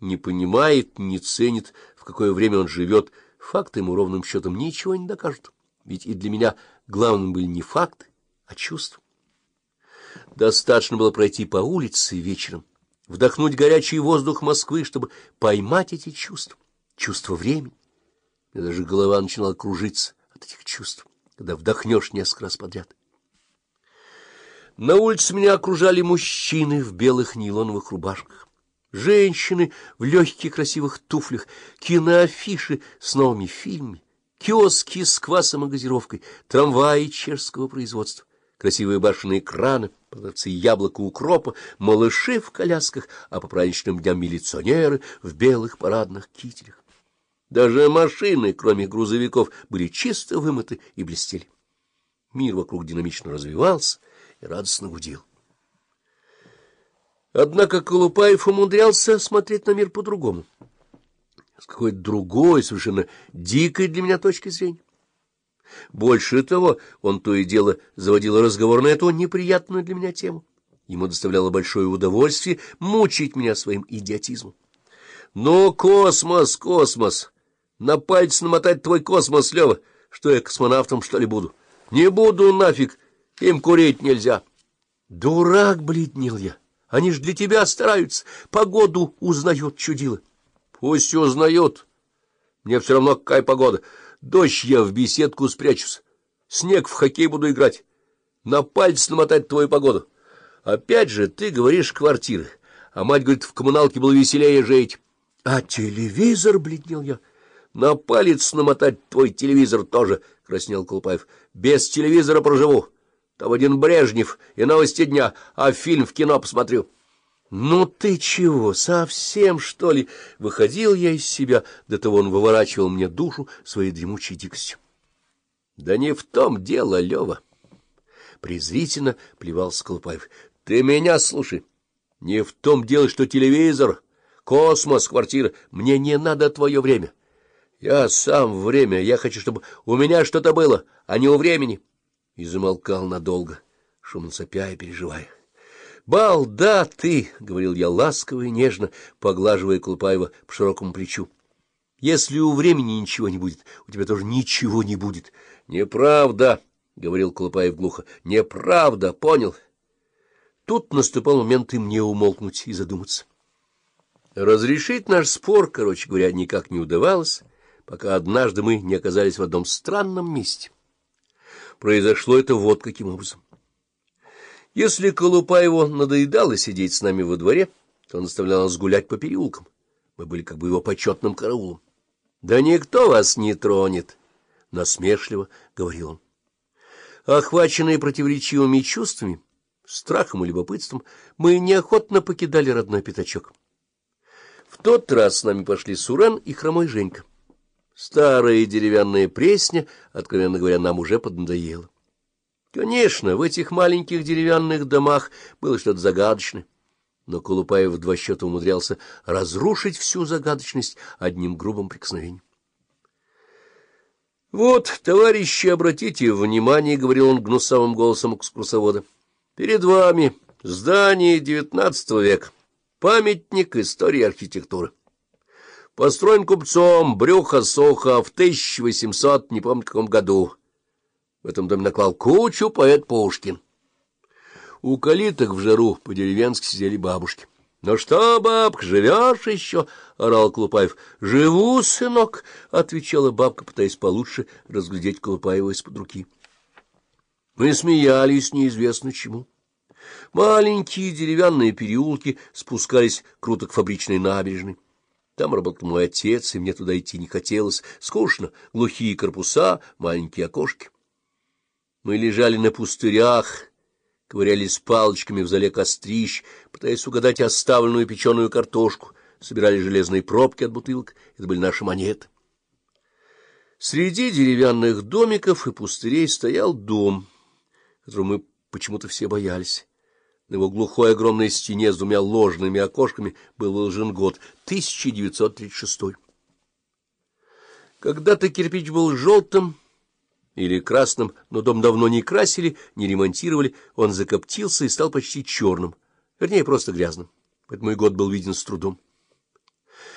не понимает, не ценит, в какое время он живет, факты ему ровным счетом ничего не докажут. Ведь и для меня главным были не факты, а чувства. Достаточно было пройти по улице вечером, вдохнуть горячий воздух Москвы, чтобы поймать эти чувства, чувства времени. Мне даже голова начинала кружиться от этих чувств, когда вдохнешь несколько раз подряд. На улице меня окружали мужчины в белых нейлоновых рубашках, женщины в легких красивых туфлях, киноафиши с новыми фильмами, киоски с квасом и газировкой, трамваи чешского производства, красивые башенные краны, продавцы яблока укропа, малыши в колясках, а по праздничным дням милиционеры в белых парадных кителях. Даже машины, кроме грузовиков, были чисто вымыты и блестели. Мир вокруг динамично развивался и радостно гудел. Однако Колупаев умудрялся смотреть на мир по-другому, с какой-то другой, совершенно дикой для меня точки зрения. Больше того, он то и дело заводил разговор на эту неприятную для меня тему. Ему доставляло большое удовольствие мучить меня своим идиотизмом. — Ну, космос, космос! На пальец намотать твой космос, Лева! Что я космонавтом, что ли, буду? Не буду нафиг! Им курить нельзя! Дурак, бледнел я! Они ж для тебя стараются, погоду узнают, чудило. Пусть узнают. Мне все равно какая погода. Дождь я в беседку спрячусь. Снег в хоккей буду играть. На пальец намотать твою погоду. Опять же, ты говоришь квартиры. А мать говорит, в коммуналке было веселее жить. А телевизор, бледнел я. На палец намотать твой телевизор тоже, краснел Колупаев. Без телевизора проживу. Там один Брежнев и новости дня, а фильм в кино посмотрю. Ну ты чего, совсем, что ли? Выходил я из себя, до того он выворачивал мне душу своей дремучей дикостью. Да не в том дело, Лева. Презрительно плевал Сколпаев. Ты меня слушай. Не в том дело, что телевизор, космос, квартира. Мне не надо твое время. Я сам время. Я хочу, чтобы у меня что-то было, а не у времени и замолкал надолго, шумно сопя и переживая. — Балда ты! — говорил я ласково и нежно, поглаживая Клупаева по широкому плечу. — Если у времени ничего не будет, у тебя тоже ничего не будет. — Неправда! — говорил Клупаев глухо. — Неправда! Понял? Тут наступал момент и мне умолкнуть и задуматься. Разрешить наш спор, короче говоря, никак не удавалось, пока однажды мы не оказались в одном странном месте. Произошло это вот каким образом. Если Колупаеву надоедало сидеть с нами во дворе, то он заставлял нас гулять по переулкам. Мы были как бы его почетным караулом. — Да никто вас не тронет, — насмешливо говорил он. Охваченные противоречивыми чувствами, страхом и любопытством, мы неохотно покидали родной пятачок. В тот раз с нами пошли Сурен и Хромой Женька. Старая деревянная пресня, откровенно говоря, нам уже поднадоела. Конечно, в этих маленьких деревянных домах было что-то загадочное, но Колупаев в два счета умудрялся разрушить всю загадочность одним грубым прикосновением. — Вот, товарищи, обратите внимание, — говорил он гнусавым голосом экскурсовода, — перед вами здание девятнадцатого века, памятник истории архитектуры. Построен купцом Брюха-Соха в 1800, не помню, каком году. В этом доме наклал кучу поэт Пушкин. У калиток в жару по-деревенски сидели бабушки. — Ну что, бабка, живешь еще? — орал Клупаев. — Живу, сынок, — отвечала бабка, пытаясь получше разглядеть Клупаева из-под руки. Мы смеялись неизвестно чему. Маленькие деревянные переулки спускались круто к фабричной набережной. Там работал мой отец, и мне туда идти не хотелось. Скучно, глухие корпуса, маленькие окошки. Мы лежали на пустырях, ковырялись палочками в зале кострищ, пытаясь угадать оставленную печеную картошку, собирали железные пробки от бутылок. Это были наши монеты. Среди деревянных домиков и пустырей стоял дом, которого мы почему-то все боялись. На его глухой огромной стене с двумя ложными окошками был выложен год 1936. Когда-то кирпич был желтым или красным, но дом давно не красили, не ремонтировали, он закоптился и стал почти черным, вернее, просто грязным, поэтому и год был виден с трудом.